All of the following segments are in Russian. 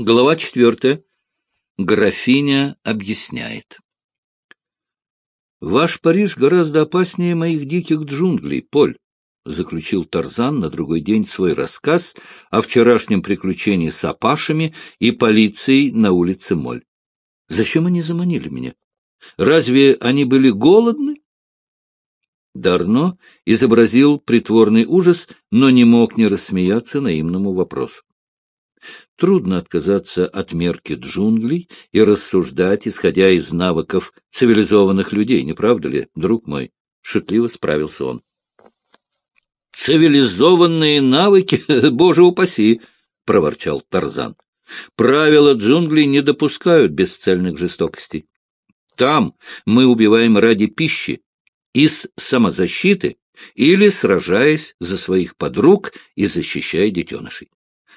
Глава четвертая. Графиня объясняет. «Ваш Париж гораздо опаснее моих диких джунглей, Поль», — заключил Тарзан на другой день свой рассказ о вчерашнем приключении с апашами и полицией на улице Моль. «Зачем они заманили меня? Разве они были голодны?» Дарно изобразил притворный ужас, но не мог не рассмеяться наимному вопросу. Трудно отказаться от мерки джунглей и рассуждать, исходя из навыков цивилизованных людей, не правда ли, друг мой? Шутливо справился он. «Цивилизованные навыки? Боже упаси!» — проворчал Тарзан. «Правила джунглей не допускают бесцельных жестокостей. Там мы убиваем ради пищи, из самозащиты или сражаясь за своих подруг и защищая детенышей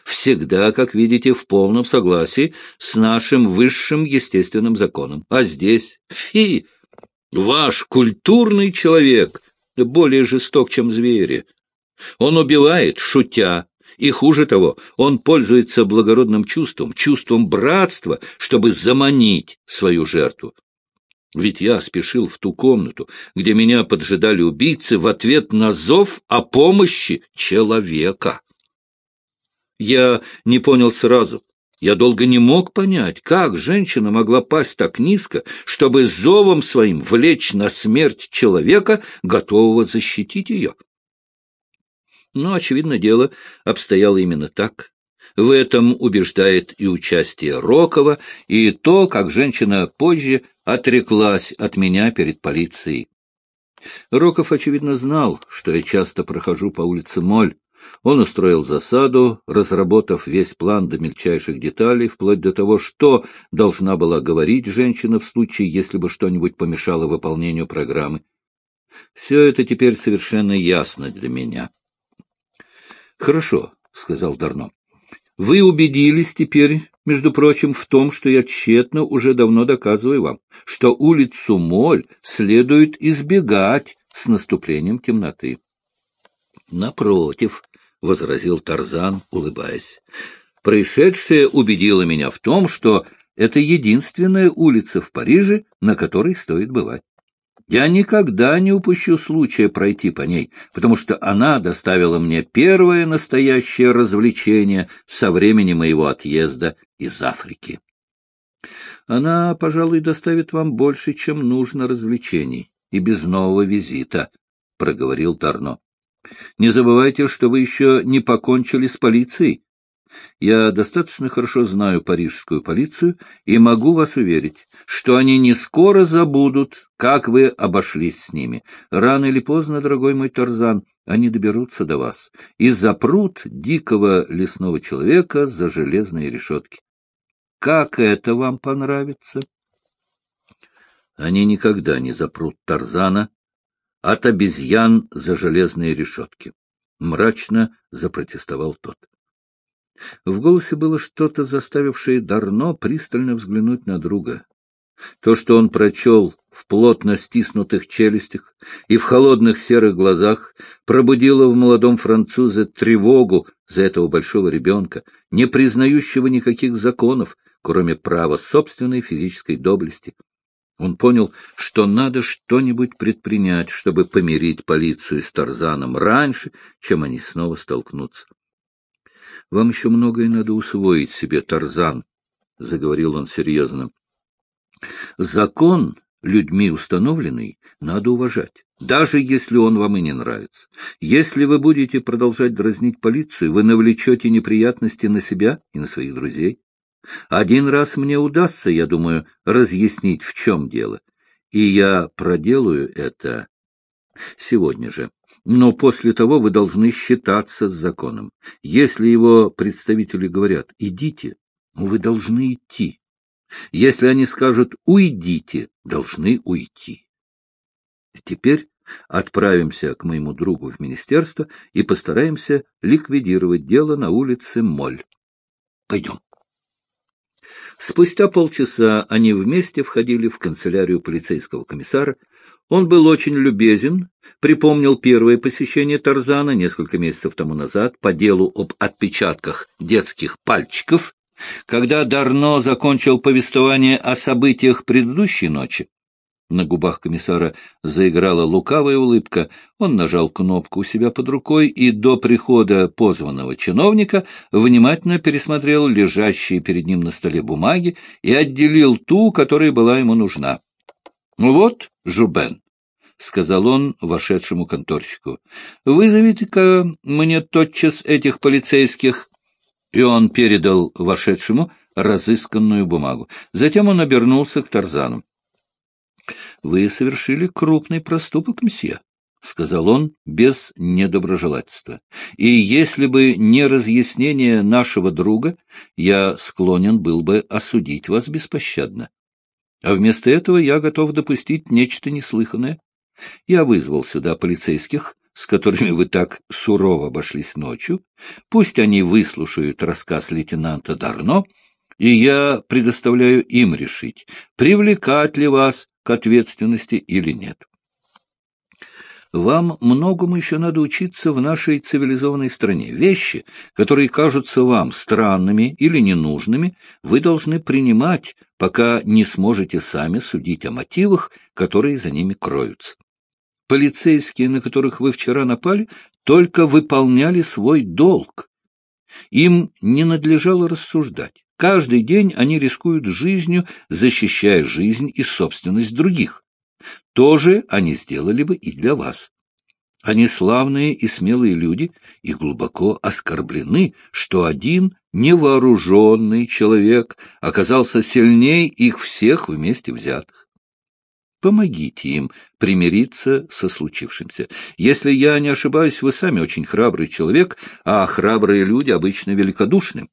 всегда, как видите, в полном согласии с нашим высшим естественным законом. А здесь, фи, ваш культурный человек более жесток, чем звери. Он убивает, шутя, и хуже того, он пользуется благородным чувством, чувством братства, чтобы заманить свою жертву. Ведь я спешил в ту комнату, где меня поджидали убийцы в ответ на зов о помощи человека. Я не понял сразу. Я долго не мог понять, как женщина могла пасть так низко, чтобы зовом своим влечь на смерть человека, готового защитить ее. Но, очевидно, дело обстояло именно так. В этом убеждает и участие Рокова, и то, как женщина позже отреклась от меня перед полицией. Роков, очевидно, знал, что я часто прохожу по улице Моль, он устроил засаду, разработав весь план до мельчайших деталей, вплоть до того, что должна была говорить женщина в случае, если бы что-нибудь помешало выполнению программы. Все это теперь совершенно ясно для меня. — Хорошо, — сказал Дарно. — Вы убедились теперь, между прочим, в том, что я тщетно уже давно доказываю вам, что улицу Моль следует избегать с наступлением темноты. — Напротив, — возразил Тарзан, улыбаясь. «Происшедшее убедило меня в том, что это единственная улица в Париже, на которой стоит бывать. Я никогда не упущу случая пройти по ней, потому что она доставила мне первое настоящее развлечение со времени моего отъезда из Африки. Она, пожалуй, доставит вам больше, чем нужно развлечений, и без нового визита, — проговорил Тарно. Не забывайте, что вы еще не покончили с полицией. Я достаточно хорошо знаю парижскую полицию и могу вас уверить, что они не скоро забудут, как вы обошлись с ними. Рано или поздно, дорогой мой Тарзан, они доберутся до вас и запрут дикого лесного человека за железные решетки. Как это вам понравится? Они никогда не запрут Тарзана от обезьян за железные решетки. Мрачно запротестовал тот. В голосе было что-то, заставившее Дарно пристально взглянуть на друга. То, что он прочел в плотно стиснутых челюстях и в холодных серых глазах, пробудило в молодом французе тревогу за этого большого ребенка, не признающего никаких законов, кроме права собственной физической доблести. Он понял, что надо что-нибудь предпринять, чтобы помирить полицию с Тарзаном раньше, чем они снова столкнутся. — Вам еще многое надо усвоить себе, Тарзан, — заговорил он серьезно. — Закон, людьми установленный, надо уважать, даже если он вам и не нравится. Если вы будете продолжать дразнить полицию, вы навлечете неприятности на себя и на своих друзей. Один раз мне удастся, я думаю, разъяснить, в чем дело, и я проделаю это сегодня же. Но после того вы должны считаться с законом. Если его представители говорят «идите», вы должны идти. Если они скажут «уйдите», должны уйти. Теперь отправимся к моему другу в министерство и постараемся ликвидировать дело на улице Моль. Пойдем. Спустя полчаса они вместе входили в канцелярию полицейского комиссара. Он был очень любезен, припомнил первое посещение Тарзана несколько месяцев тому назад по делу об отпечатках детских пальчиков Когда Дарно закончил повествование о событиях предыдущей ночи, на губах комиссара заиграла лукавая улыбка. Он нажал кнопку у себя под рукой и до прихода позванного чиновника внимательно пересмотрел лежащие перед ним на столе бумаги и отделил ту, которая была ему нужна. — Вот, Жубен, — сказал он вошедшему конторщику, — вызовите-ка мне тотчас этих полицейских. И он передал вошедшему разысканную бумагу. Затем он обернулся к Тарзану. — Вы совершили крупный проступок, мсье, — сказал он без недоброжелательства. — И если бы не разъяснение нашего друга, я склонен был бы осудить вас беспощадно. А вместо этого я готов допустить нечто неслыханное. Я вызвал сюда полицейских, с которыми вы так сурово обошлись ночью. Пусть они выслушают рассказ лейтенанта Дарно, и я предоставляю им решить, привлекать ли вас к ответственности или нет. Вам многому еще надо учиться в нашей цивилизованной стране. Вещи, которые кажутся вам странными или ненужными, вы должны принимать, пока не сможете сами судить о мотивах, которые за ними кроются. Полицейские, на которых вы вчера напали, только выполняли свой долг. Им не надлежало рассуждать. Каждый день они рискуют жизнью, защищая жизнь и собственность других. То же они сделали бы и для вас. Они славные и смелые люди и глубоко оскорблены, что один невооруженный человек оказался сильнее их всех вместе взятых. Помогите им примириться со случившимся. Если я не ошибаюсь, вы сами очень храбрый человек, а храбрые люди обычно великодушны.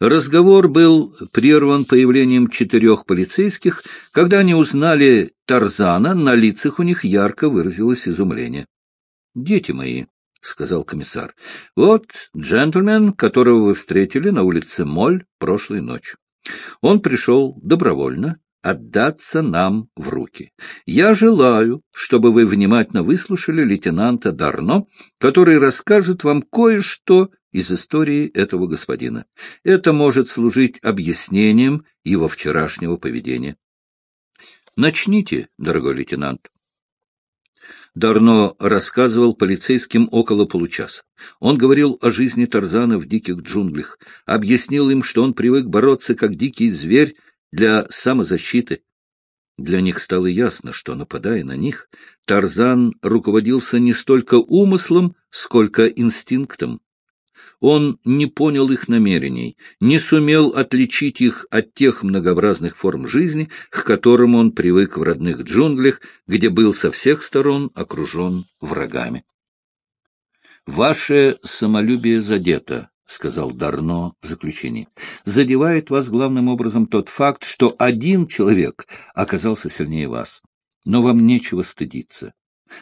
Разговор был прерван появлением четырех полицейских. Когда они узнали Тарзана, на лицах у них ярко выразилось изумление. — Дети мои, — сказал комиссар, — вот джентльмен, которого вы встретили на улице Моль прошлой ночью. Он пришел добровольно отдаться нам в руки. Я желаю, чтобы вы внимательно выслушали лейтенанта Дарно, который расскажет вам кое-что из истории этого господина. Это может служить объяснением его вчерашнего поведения. Начните, дорогой лейтенант. Дарно рассказывал полицейским около получаса. Он говорил о жизни Тарзана в диких джунглях, объяснил им, что он привык бороться как дикий зверь для самозащиты. Для них стало ясно, что, нападая на них, Тарзан руководился не столько умыслом, сколько инстинктом. Он не понял их намерений, не сумел отличить их от тех многообразных форм жизни, к которым он привык в родных джунглях, где был со всех сторон окружен врагами. «Ваше самолюбие задето», — сказал Дарно в заключении. «Задевает вас главным образом тот факт, что один человек оказался сильнее вас. Но вам нечего стыдиться.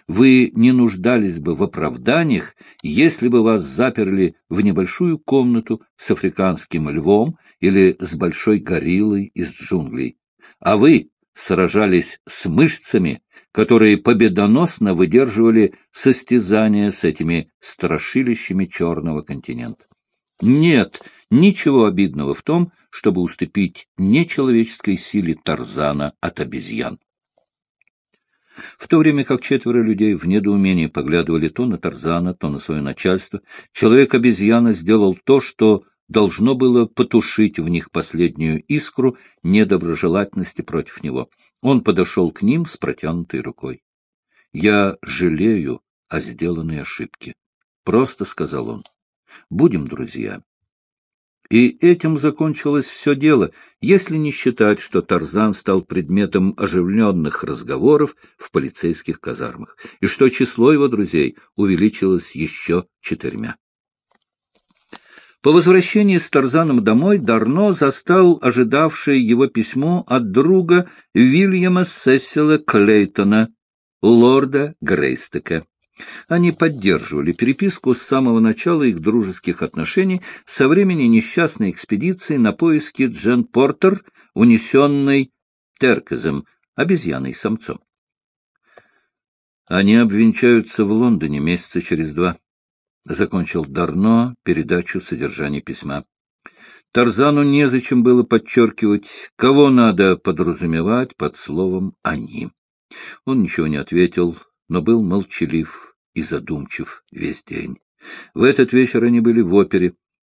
Вы не нуждались бы в оправданиях, если бы вас заперли в небольшую комнату с африканским львом или с большой гориллой из джунглей. А вы сражались с мышцами, которые победоносно выдерживали состязания с этими страшилищами черного континента. Нет ничего обидного в том, чтобы уступить нечеловеческой силе Тарзана от обезьян. В то время как четверо людей в недоумении поглядывали то на Тарзана, то на свое начальство, человек-обезьяна сделал то, что должно было потушить в них последнюю искру недоброжелательности против него. Он подошел к ним с протянутой рукой. — Я жалею о сделанной ошибке. Просто сказал он. — Будем друзья. И этим закончилось все дело, если не считать, что Тарзан стал предметом оживленных разговоров в полицейских казармах, и что число его друзей увеличилось еще четырьмя. По возвращении с Тарзаном домой Дарно застал ожидавшее его письмо от друга Вильяма Сесила Клейтона, лорда Грейстека. Они поддерживали переписку с самого начала их дружеских отношений со времени несчастной экспедиции на поиски Джен Портер, унесенной Теркезом, обезьяной-самцом. Они обвенчаются в Лондоне месяца через два. Закончил Дарно передачу содержания письма. Тарзану незачем было подчеркивать, кого надо подразумевать под словом «они». Он ничего не ответил, но был молчалив и задумчив весь день. В этот вечер они были в опере.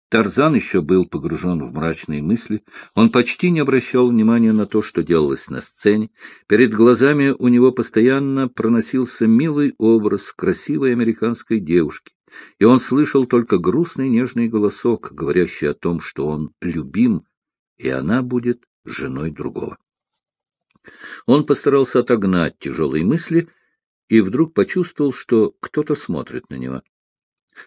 Тарзан еще был погружен в мрачные мысли. Он почти не обращал внимания на то, что делалось на сцене. Перед глазами у него постоянно проносился милый образ красивой американской девушки, и он слышал только грустный нежный голосок, говорящий о том, что он любим, и она будет женой другого. Он постарался отогнать тяжелые мысли и вдруг почувствовал, что кто-то смотрит на него.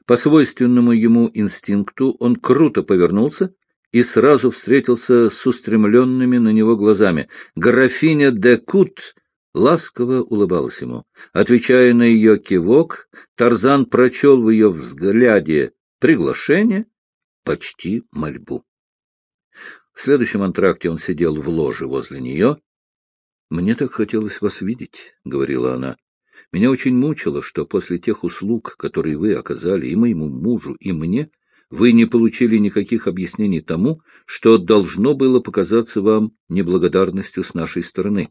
По свойственному ему инстинкту он круто повернулся и сразу встретился с устремленными на него глазами. Графиня де Кут ласково улыбалась ему. Отвечая на ее кивок, Тарзан прочел в ее взгляде приглашение, почти мольбу. В следующем антракте он сидел в ложе возле нее. — Мне так хотелось вас видеть, — говорила она. Меня очень мучило, что после тех услуг, которые вы оказали и моему мужу, и мне, вы не получили никаких объяснений тому, что должно было показаться вам неблагодарностью с нашей стороны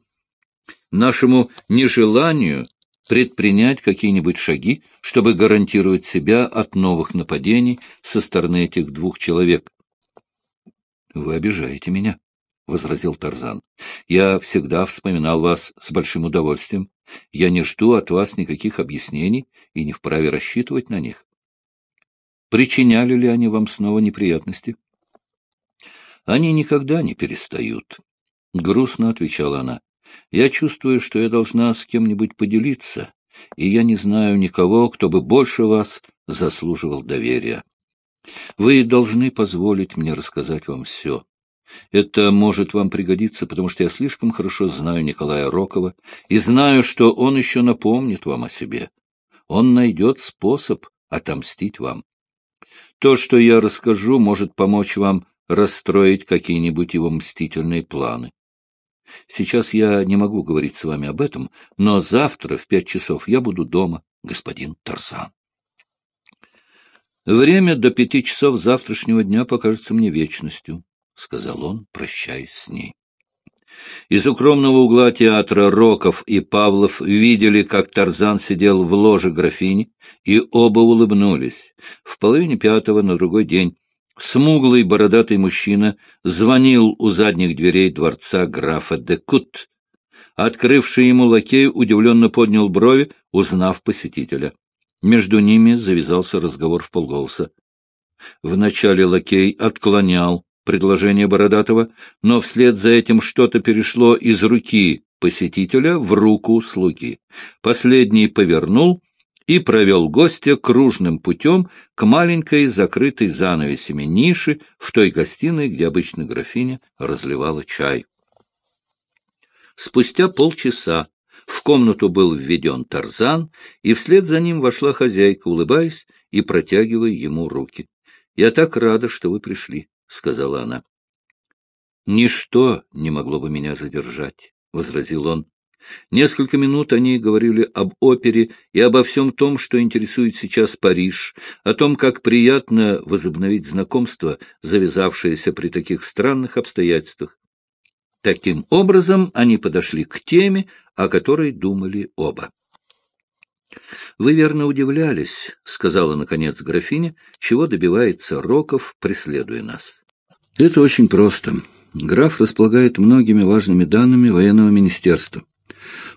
нашему нежеланию предпринять какие-нибудь шаги, чтобы гарантировать себя от новых нападений со стороны этих двух человек. — Вы обижаете меня, — возразил Тарзан. — Я всегда вспоминал вас с большим удовольствием. Я не жду от вас никаких объяснений и не вправе рассчитывать на них. Причиняли ли они вам снова неприятности? — Они никогда не перестают, — грустно отвечала она. Я чувствую, что я должна с кем-нибудь поделиться, и я не знаю никого, кто бы больше вас заслуживал доверия. Вы должны позволить мне рассказать вам все. Это может вам пригодиться, потому что я слишком хорошо знаю Николая Рокова и знаю, что он еще напомнит вам о себе. Он найдет способ отомстить вам. То, что я расскажу, может помочь вам расстроить какие-нибудь его мстительные планы. Сейчас я не могу говорить с вами об этом, но завтра в пять часов я буду дома, господин Тарзан. Время до пяти часов завтрашнего дня покажется мне вечностью, — сказал он, прощаясь с ней. Из укромного угла театра Роков и Павлов видели, как Тарзан сидел в ложе графини, и оба улыбнулись. В половине пятого на другой день Смуглый бородатый мужчина звонил у задних дверей дворца графа де Кут. Открывший ему лакей удивленно поднял брови, узнав посетителя. Между ними завязался разговор в полголоса. Вначале лакей отклонял предложение Бородатого, но вслед за этим что-то перешло из руки посетителя в руку слуги. Последний повернул и провел гостя кружным путем к маленькой закрытой занавесями нише в той гостиной, где обычно графиня разливала чай. Спустя полчаса в комнату был введен Тарзан, и вслед за ним вошла хозяйка, улыбаясь и протягивая ему руки. — Я так рада, что вы пришли, — сказала она. — Ничто не могло бы меня задержать, — возразил он. Несколько минут они говорили об опере и обо всем том, что интересует сейчас Париж, о том, как приятно возобновить знакомство, завязавшееся при таких странных обстоятельствах. Таким образом они подошли к теме, о которой думали оба. — Вы верно удивлялись, — сказала, наконец, графиня, — чего добивается Роков, преследуя нас. — Это очень просто. Граф располагает многими важными данными военного министерства.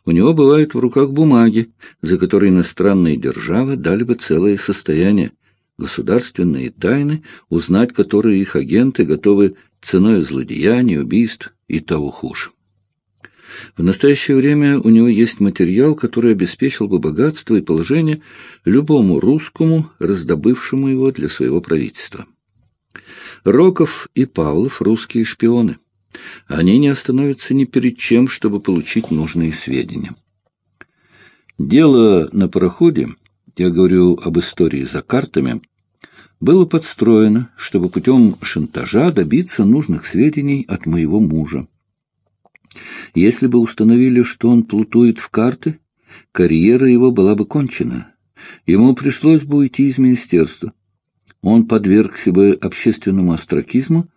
У него бывают в руках бумаги, за которые иностранные державы дали бы целое состояние, государственные тайны, узнать которые их агенты готовы ценой злодеяний, убийств и того хуже. В настоящее время у него есть материал, который обеспечил бы богатство и положение любому русскому, раздобывшему его для своего правительства. Роков и Павлов — русские шпионы. Они не остановятся ни перед чем, чтобы получить нужные сведения. Дело на пароходе, я говорю об истории за картами, было подстроено, чтобы путем шантажа добиться нужных сведений от моего мужа. Если бы установили, что он плутует в карты, карьера его была бы кончена. Ему пришлось бы уйти из министерства. Он подверг себе общественному остракизму,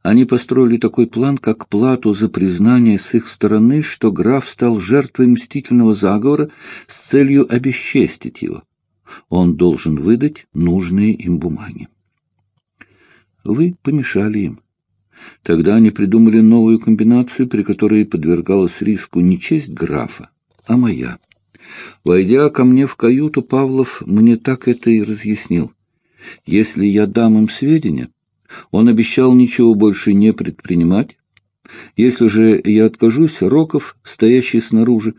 Они построили такой план, как плату за признание с их стороны, что граф стал жертвой мстительного заговора с целью обесчестить его. Он должен выдать нужные им бумаги. Вы помешали им. Тогда они придумали новую комбинацию, при которой подвергалась риску не честь графа, а моя. Войдя ко мне в каюту, Павлов мне так это и разъяснил. Если я дам им сведения, он обещал ничего больше не предпринимать. Если же я откажусь, Роков, стоящий снаружи,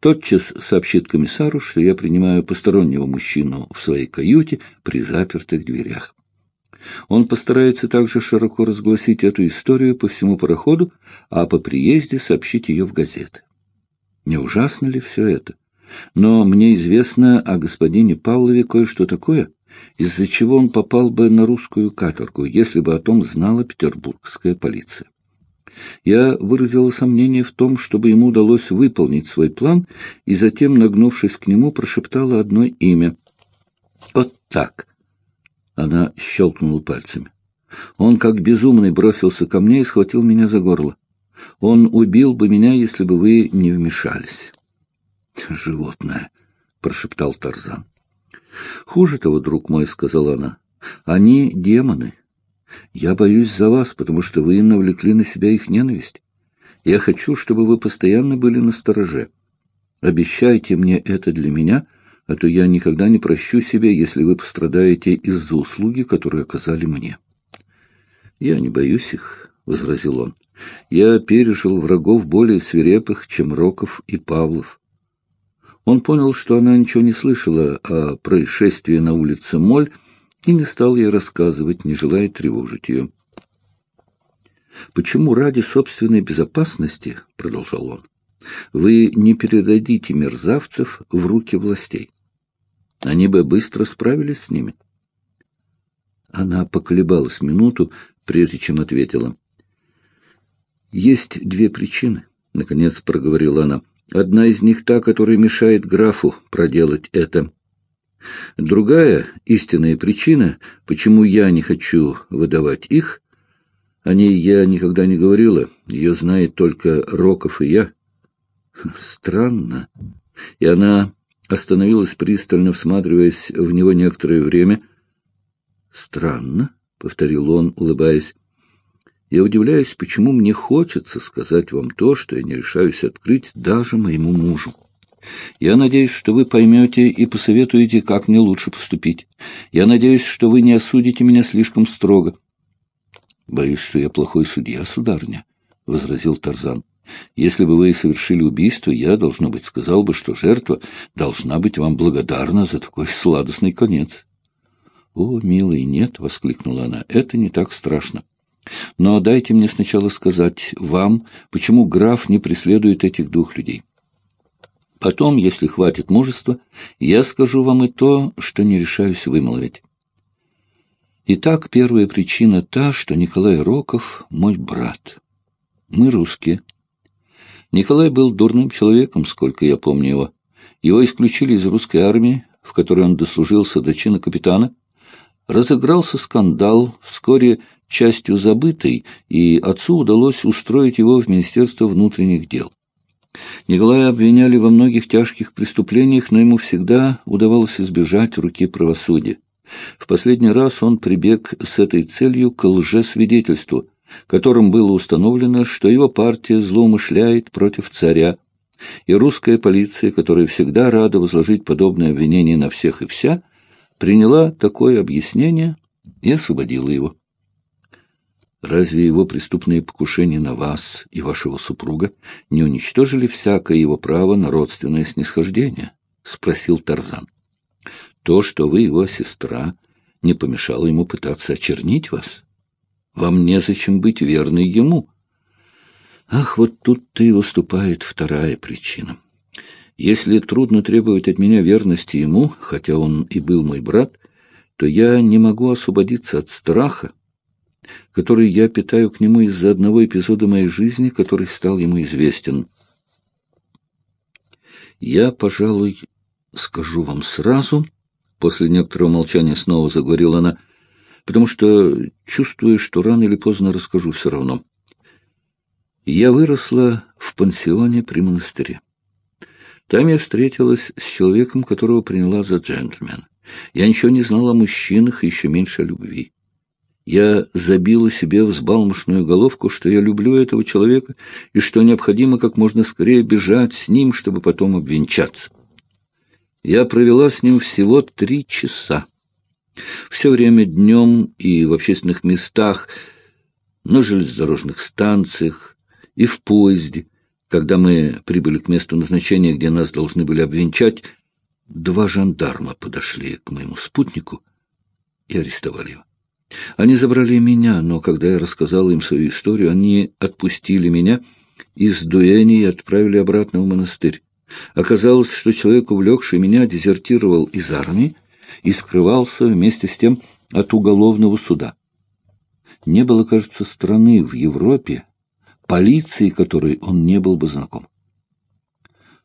тотчас сообщит комиссару, что я принимаю постороннего мужчину в своей каюте при запертых дверях. Он постарается также широко разгласить эту историю по всему пароходу, а по приезде сообщить ее в газеты. Не ужасно ли все это? Но мне известно о господине Павлове кое-что такое, из-за чего он попал бы на русскую каторгу, если бы о том знала петербургская полиция. Я выразила сомнение в том, чтобы ему удалось выполнить свой план, и затем, нагнувшись к нему, прошептала одно имя. «Вот так!» Она щелкнула пальцами. Он, как безумный, бросился ко мне и схватил меня за горло. Он убил бы меня, если бы вы не вмешались. «Животное!» — прошептал Тарзан. «Хуже того, друг мой», — сказала она, — «они демоны. Я боюсь за вас, потому что вы навлекли на себя их ненависть. Я хочу, чтобы вы постоянно были на стороже. Обещайте мне это для меня, а то я никогда не прощу себе, если вы пострадаете из-за услуги, которые оказали мне». «Я не боюсь их», — возразил он. «Я пережил врагов более свирепых, чем Роков и Павлов. Он понял, что она ничего не слышала о происшествии на улице Моль и не стал ей рассказывать, не желая тревожить ее. «Почему ради собственной безопасности, — продолжал он, — вы не передадите мерзавцев в руки властей? Они бы быстро справились с ними». Она поколебалась минуту, прежде чем ответила. «Есть две причины», — наконец проговорила она. Одна из них та, которая мешает графу проделать это. Другая истинная причина, почему я не хочу выдавать их, о ней я никогда не говорила, ее знает только Роков и я. Странно. И она остановилась пристально, всматриваясь в него некоторое время. «Странно», — повторил он, улыбаясь. Я удивляюсь, почему мне хочется сказать вам то, что я не решаюсь открыть даже моему мужу. Я надеюсь, что вы поймете и посоветуете, как мне лучше поступить. Я надеюсь, что вы не осудите меня слишком строго. — Боюсь, что я плохой судья, сударыня, — возразил Тарзан. — Если бы вы совершили убийство, я, должно быть, сказал бы, что жертва должна быть вам благодарна за такой сладостный конец. — О, милый, нет, — воскликнула она, — это не так страшно. Но дайте мне сначала сказать вам, почему граф не преследует этих двух людей. Потом, если хватит мужества, я скажу вам и то, что не решаюсь вымолвить. Итак, первая причина та, что Николай Роков — мой брат. Мы русские. Николай был дурным человеком, сколько я помню его. Его исключили из русской армии, в которой он дослужился до чина капитана. Разыгрался скандал, вскоре частью забытой, и отцу удалось устроить его в Министерство внутренних дел. Николая обвиняли во многих тяжких преступлениях, но ему всегда удавалось избежать руки правосудия. В последний раз он прибег с этой целью к лжесвидетельству, которым было установлено, что его партия злоумышляет против царя, и русская полиция, которая всегда рада возложить подобное обвинение на всех и вся, приняла такое объяснение и освободила его. Разве его преступные покушения на вас и вашего супруга не уничтожили всякое его право на родственное снисхождение? — спросил Тарзан. — То, что вы его сестра, не помешало ему пытаться очернить вас. Вам незачем быть верной ему. Ах, вот тут-то и выступает вторая причина. Если трудно требовать от меня верности ему, хотя он и был мой брат, то я не могу освободиться от страха, который я питаю к нему из-за одного эпизода моей жизни, который стал ему известен. Я, пожалуй, скажу вам сразу, после некоторого молчания снова заговорила она, потому что чувствую, что рано или поздно расскажу все равно. Я выросла в пансионе при монастыре. Там я встретилась с человеком, которого приняла за джентльмена. Я ничего не знала о мужчинах и еще меньше о любви. Я забила себе взбалмошную головку, что я люблю этого человека и что необходимо как можно скорее бежать с ним, чтобы потом обвенчаться. Я провела с ним всего три часа. Все время днем и в общественных местах, на железнодорожных станциях и в поезде, когда мы прибыли к месту назначения, где нас должны были обвенчать, два жандарма подошли к моему спутнику и арестовали его. Они забрали меня, но когда я рассказал им свою историю, они отпустили меня из Дуэни и отправили обратно в монастырь. Оказалось, что человек, увлекший меня, дезертировал из армии и скрывался вместе с тем от уголовного суда. Не было, кажется, страны в Европе, полиции которой он не был бы знаком.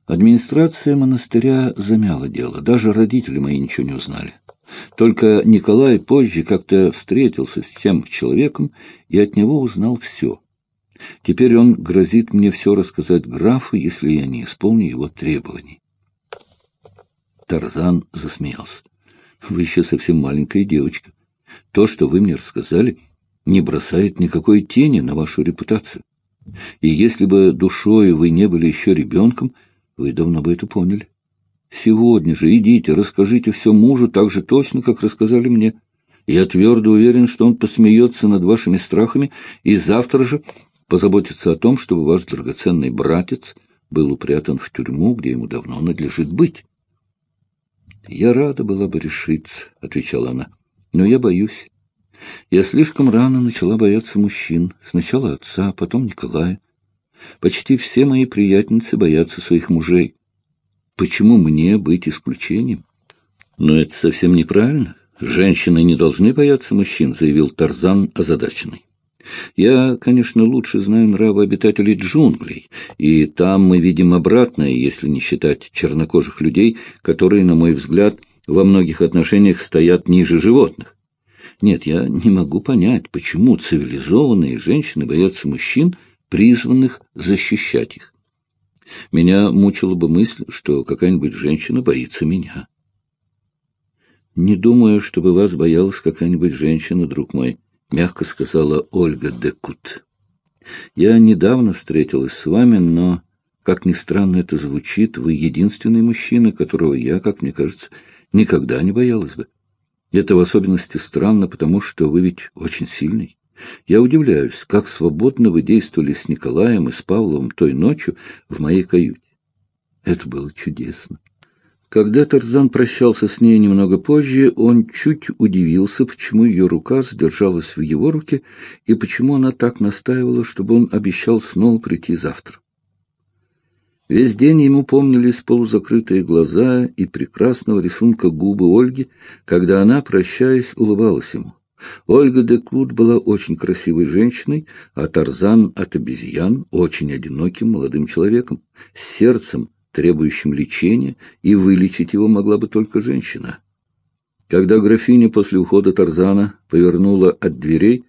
Администрация монастыря замяла дело, даже родители мои ничего не узнали. Только Николай позже как-то встретился с тем человеком и от него узнал все. Теперь он грозит мне все рассказать графу, если я не исполню его требований. Тарзан засмеялся. Вы еще совсем маленькая девочка. То, что вы мне рассказали, не бросает никакой тени на вашу репутацию. И если бы душой вы не были еще ребенком, вы давно бы это поняли. Сегодня же идите, расскажите все мужу так же точно, как рассказали мне. Я твердо уверен, что он посмеется над вашими страхами и завтра же позаботиться о том, чтобы ваш драгоценный братец был упрятан в тюрьму, где ему давно надлежит быть. — Я рада была бы решиться, — отвечала она, — но я боюсь. Я слишком рано начала бояться мужчин, сначала отца, потом Николая. Почти все мои приятницы боятся своих мужей. Почему мне быть исключением? Но это совсем неправильно. Женщины не должны бояться мужчин, заявил Тарзан озадаченный. Я, конечно, лучше знаю нравы обитателей джунглей, и там мы видим обратное, если не считать чернокожих людей, которые, на мой взгляд, во многих отношениях стоят ниже животных. Нет, я не могу понять, почему цивилизованные женщины боятся мужчин, призванных защищать их. Меня мучила бы мысль, что какая-нибудь женщина боится меня. Не думаю, чтобы вас боялась какая-нибудь женщина, друг мой, мягко сказала Ольга Декут. Я недавно встретилась с вами, но, как ни странно это звучит, вы единственный мужчина, которого я, как мне кажется, никогда не боялась бы. Это в особенности странно, потому что вы ведь очень сильный. Я удивляюсь, как свободно вы действовали с Николаем и с Павловым той ночью в моей каюте. Это было чудесно. Когда Тарзан прощался с ней немного позже, он чуть удивился, почему ее рука задержалась в его руке и почему она так настаивала, чтобы он обещал снова прийти завтра. Весь день ему помнились полузакрытые глаза и прекрасного рисунка губы Ольги, когда она, прощаясь, улыбалась ему. Ольга де Клуд была очень красивой женщиной, а Тарзан от обезьян очень одиноким молодым человеком, с сердцем, требующим лечения, и вылечить его могла бы только женщина. Когда графиня после ухода Тарзана повернула от дверей,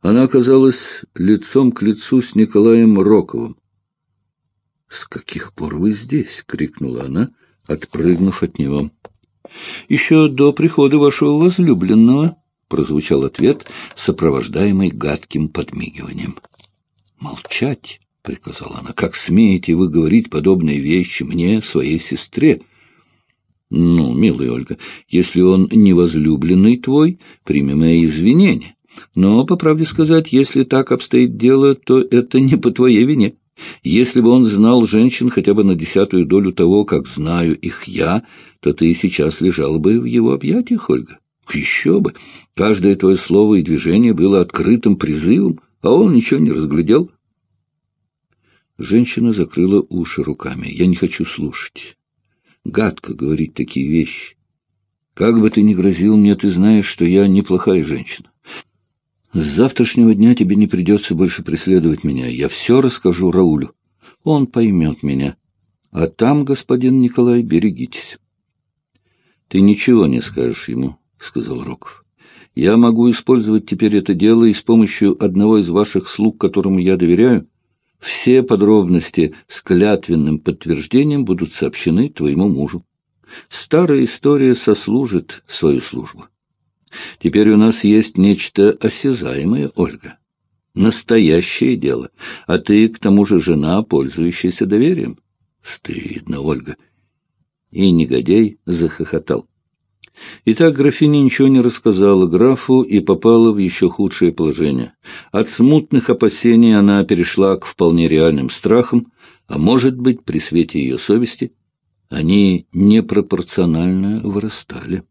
она оказалась лицом к лицу с Николаем Роковым. — С каких пор вы здесь? — крикнула она, отпрыгнув от него. — Еще до прихода вашего возлюбленного, прозвучал ответ, сопровождаемый гадким подмигиванием. «Молчать!» — приказала она. «Как смеете вы говорить подобные вещи мне, своей сестре?» «Ну, милая Ольга, если он не возлюбленный твой, прими мои извинения. Но, по правде сказать, если так обстоит дело, то это не по твоей вине. Если бы он знал женщин хотя бы на десятую долю того, как знаю их я, то ты сейчас лежал бы в его объятиях, Ольга. Еще бы! Каждое твое слово и движение было открытым призывом, а он ничего не разглядел. Женщина закрыла уши руками. Я не хочу слушать. Гадко говорить такие вещи. Как бы ты ни грозил мне, ты знаешь, что я неплохая женщина. С завтрашнего дня тебе не придется больше преследовать меня. Я все расскажу Раулю. Он поймет меня. А там, господин Николай, берегитесь. Ты ничего не скажешь ему. — сказал Роков. — Я могу использовать теперь это дело и с помощью одного из ваших слуг, которому я доверяю. Все подробности с клятвенным подтверждением будут сообщены твоему мужу. Старая история сослужит свою службу. Теперь у нас есть нечто осязаемое, Ольга. Настоящее дело. А ты, к тому же, жена, пользующаяся доверием. Стыдно, Ольга. И негодяй захохотал. Итак, графиня ничего не рассказала графу и попала в еще худшее положение. От смутных опасений она перешла к вполне реальным страхам, а может быть, при свете ее совести, они непропорционально вырастали.